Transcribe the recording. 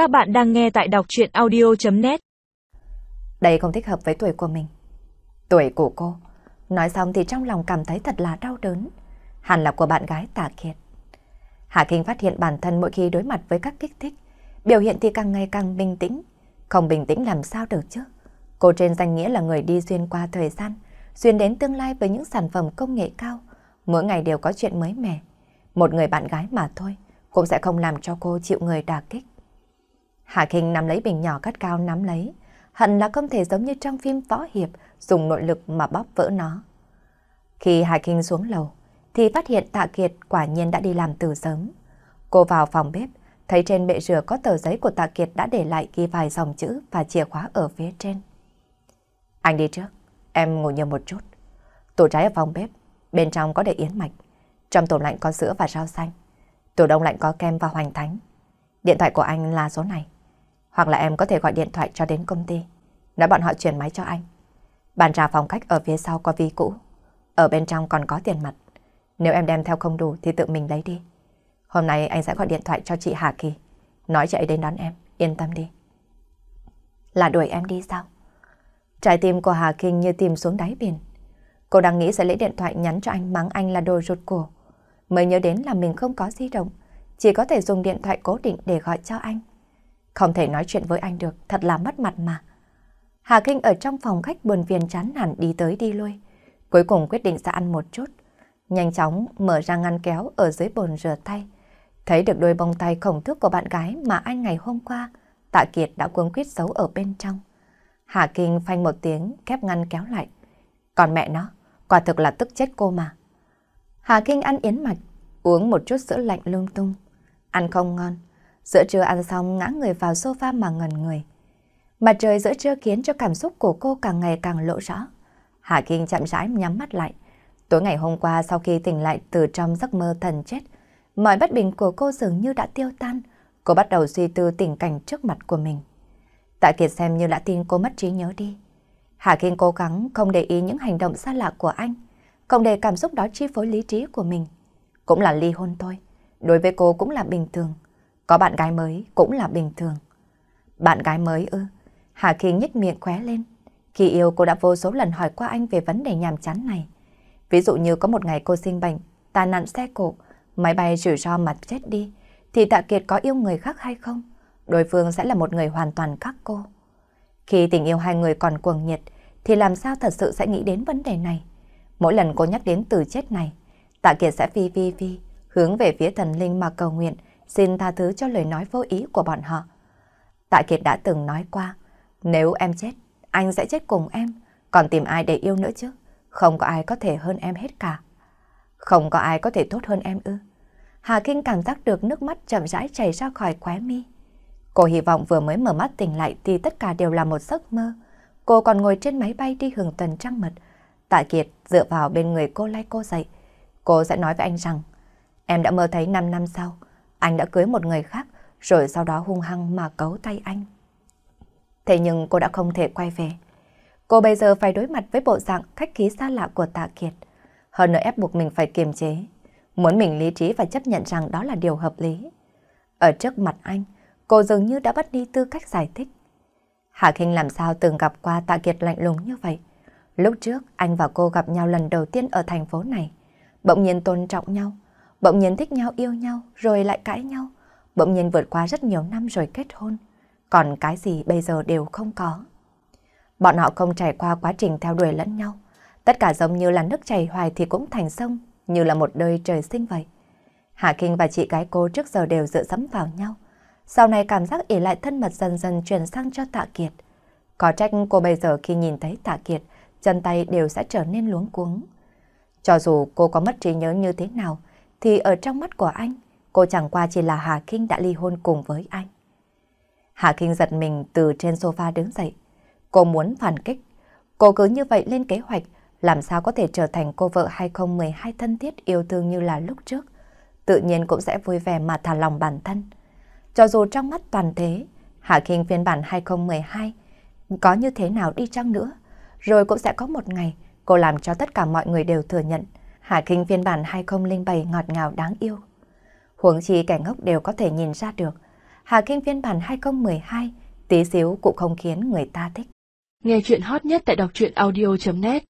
Các bạn đang nghe tại đọc chuyện audio.net Đây không thích hợp với tuổi của mình. Tuổi của cô. Nói xong thì trong lòng cảm thấy thật là đau đớn. Hẳn là của bạn gái tà Kiệt. Hạ Kinh phát hiện bản thân mỗi khi đối mặt với các kích thích, biểu hiện thì càng ngày càng bình tĩnh. Không bình tĩnh làm sao được chứ? Cô trên danh nghĩa là người đi xuyên qua thời gian, xuyên đến tương lai với những sản phẩm công nghệ cao. Mỗi ngày đều có chuyện mới mẻ. Một người bạn gái mà thôi, cũng sẽ không làm cho cô chịu người đà kích. Hạ Kinh nắm lấy bình nhỏ cắt cao nắm lấy, hận là không thể giống như trong phim võ hiệp, dùng nội lực mà bóp vỡ nó. Khi Hạ Kinh xuống lầu, thì phát hiện Tạ Kiệt quả nhiên đã đi làm từ sớm. Cô vào phòng bếp, thấy trên bệ rửa có tờ giấy của Tạ Kiệt đã để lại ghi vài dòng chữ và chìa khóa ở phía trên. Anh đi trước, em ngồi nhờ một chút. Tủ trái ở phòng bếp, bên trong có để yến mạch. Trong tủ lạnh có sữa và rau xanh. Tủ đông lạnh có kem và hoành thánh. Điện thoại của anh là số này. Hoặc là em có thể gọi điện thoại cho đến công ty. Nói bọn họ chuyển máy cho anh. Bàn trà phòng khách ở phía sau có ví cũ. Ở bên trong còn có tiền mặt. Nếu em đem theo không đủ thì tự mình lấy đi. Hôm nay anh sẽ gọi điện thoại cho chị Hà Kỳ. Nói chị ấy đến đón em. Yên tâm đi. Là đuổi em đi sao? Trái tim của Hà Kinh như tìm xuống đáy biển. Cô đang nghĩ sẽ lấy điện thoại nhắn cho anh mắng anh là đồ rụt cổ. Mới nhớ đến là mình không có di động. Chỉ có thể dùng điện thoại cố định để gọi cho anh. Không thể nói chuyện với anh được, thật là mất mặt mà. Hà Kinh ở trong phòng khách buồn phiền chán hẳn đi tới đi lui. Cuối cùng quyết định sẽ ăn một chút. Nhanh chóng mở ra ngăn kéo ở dưới bồn rửa tay. Thấy được đôi bông tay khổng thước của bạn gái mà anh ngày hôm qua, Tạ Kiệt đã cuống quyết giấu ở bên trong. Hà Kinh phanh một tiếng, khép ngăn kéo lại. Còn mẹ nó, quả thực là tức chết cô mà. Hà Kinh ăn yến mạch, uống một chút sữa lạnh lung tung. Ăn không ngon. Giữa trưa ăn xong ngã người vào sofa mà ngần người. Mặt trời giữa trưa khiến cho cảm xúc của cô càng ngày càng lộ rõ. Hà Kinh chậm rãi nhắm mắt lại. Tối ngày hôm qua sau khi tỉnh lại từ trong giấc mơ thần chết, mọi bất bình của cô dường như đã tiêu tan. Cô bắt đầu suy tư tình cảnh trước mặt của mình. Tạ Kiệt xem như đã tin cô mất trí nhớ đi. Hà Kinh cố gắng không để ý những hành động xa lạ của anh, không để cảm xúc đó chi phối lý trí của mình. Cũng là ly hôn thôi, đối với cô cũng là bình thường. Có bạn gái mới cũng là bình thường. Bạn gái mới ư? Hà Khi nhếch miệng khóe lên. Khi yêu cô đã vô số lần hỏi qua anh về vấn đề nhàm chán này. Ví dụ như có một ngày cô sinh bệnh, tai nạn xe cộ, máy bay rủi ro mặt chết đi, thì Tạ Kiệt có yêu người khác hay không? Đối phương sẽ là một người hoàn toàn khác cô. Khi tình yêu hai người còn cuồng nhiệt, thì làm sao thật sự sẽ nghĩ đến vấn đề này? Mỗi lần cô nhắc đến từ chết này, Tạ Kiệt sẽ phi phi phi, hướng về phía thần linh mà cầu nguyện, xin tha thứ cho lời nói vô ý của bọn họ. Tạ Kiệt đã từng nói qua, nếu em chết, anh sẽ chết cùng em, còn tìm ai để yêu nữa chứ? Không có ai có thể hơn em hết cả. Không có ai có thể tốt hơn em ư. Hà Kinh cảm giác được nước mắt chậm rãi chảy ra khỏi khóe mi. Cô hy vọng vừa mới mở mắt tỉnh lại thì tất cả đều là một giấc mơ. Cô còn ngồi trên máy bay đi hưởng tuần trăng mật. Tạ Kiệt dựa vào bên người cô lay cô dậy. Cô sẽ nói với anh rằng, em đã mơ thấy 5 năm sau, anh đã cưới một người khác, rồi sau đó hung hăng mà cấu tay anh. Thế nhưng cô đã không thể quay về. Cô bây giờ phải đối mặt với bộ dạng khách khí xa lạ của Tạ Kiệt. Hơn nữa ép buộc mình phải kiềm chế. Muốn mình lý trí và chấp nhận rằng đó là điều hợp lý. Ở trước mặt anh, cô dường như đã bắt đi tư cách giải thích. Hạ Kinh làm sao từng gặp qua Tạ Kiệt lạnh lùng như vậy. Lúc trước, anh và cô gặp nhau lần đầu tiên ở thành phố này. Bỗng nhiên tôn trọng nhau, bỗng nhiên thích nhau yêu nhau, rồi lại cãi nhau. Bỗng nhiên vượt qua rất nhiều năm rồi kết hôn. Còn cái gì bây giờ đều không có. Bọn họ không trải qua quá trình theo đuổi lẫn nhau. Tất cả giống như là nước chảy hoài thì cũng thành sông, như là một đời trời sinh vậy. Hạ Kinh và chị gái cô trước giờ đều dựa dẫm vào nhau. Sau này cảm giác ỉ lại thân mật dần dần chuyển sang cho Tạ Kiệt. Có trách cô bây giờ khi nhìn thấy Tạ Kiệt, chân tay đều sẽ trở nên luống cuống. Cho dù cô có mất trí nhớ như thế nào, thì ở trong mắt của anh, cô chẳng qua chỉ là Hà Kinh đã ly hôn cùng với anh. Hà Kinh giật mình từ trên sofa đứng dậy. Cô muốn phản kích. Cô cứ như vậy lên kế hoạch, làm sao có thể trở thành cô vợ 2012 thân thiết yêu thương như là lúc trước. Tự nhiên cũng sẽ vui vẻ mà thả lòng bản thân. Cho dù trong mắt toàn thế, Hà Kinh phiên bản 2012 có như thế nào đi chăng nữa, rồi cũng sẽ có một ngày cô làm cho tất cả mọi người đều thừa nhận Hà Kinh phiên bản 2007 ngọt ngào đáng yêu. Huống chi kẻ ngốc đều có thể nhìn ra được. Hà Kinh phiên bản 2012 tí xíu cũng không khiến người ta thích. Nghe chuyện hot nhất tại đọc truyện audio.net